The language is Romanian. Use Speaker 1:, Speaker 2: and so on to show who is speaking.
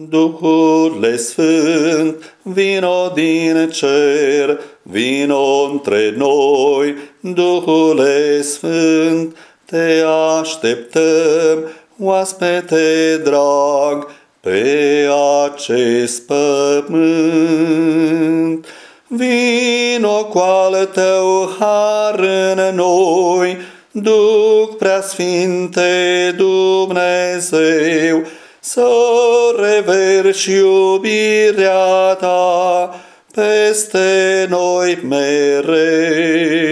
Speaker 1: Duhule Sfânt, vino din cer, vino între noi, Duhule Sfânt, te așteptăm, oaspete drag, pe acest pământ. Vino cu al tău har în noi, Duc preasfinte Dumnezeu, să reverși iubirea ta peste noi mereu.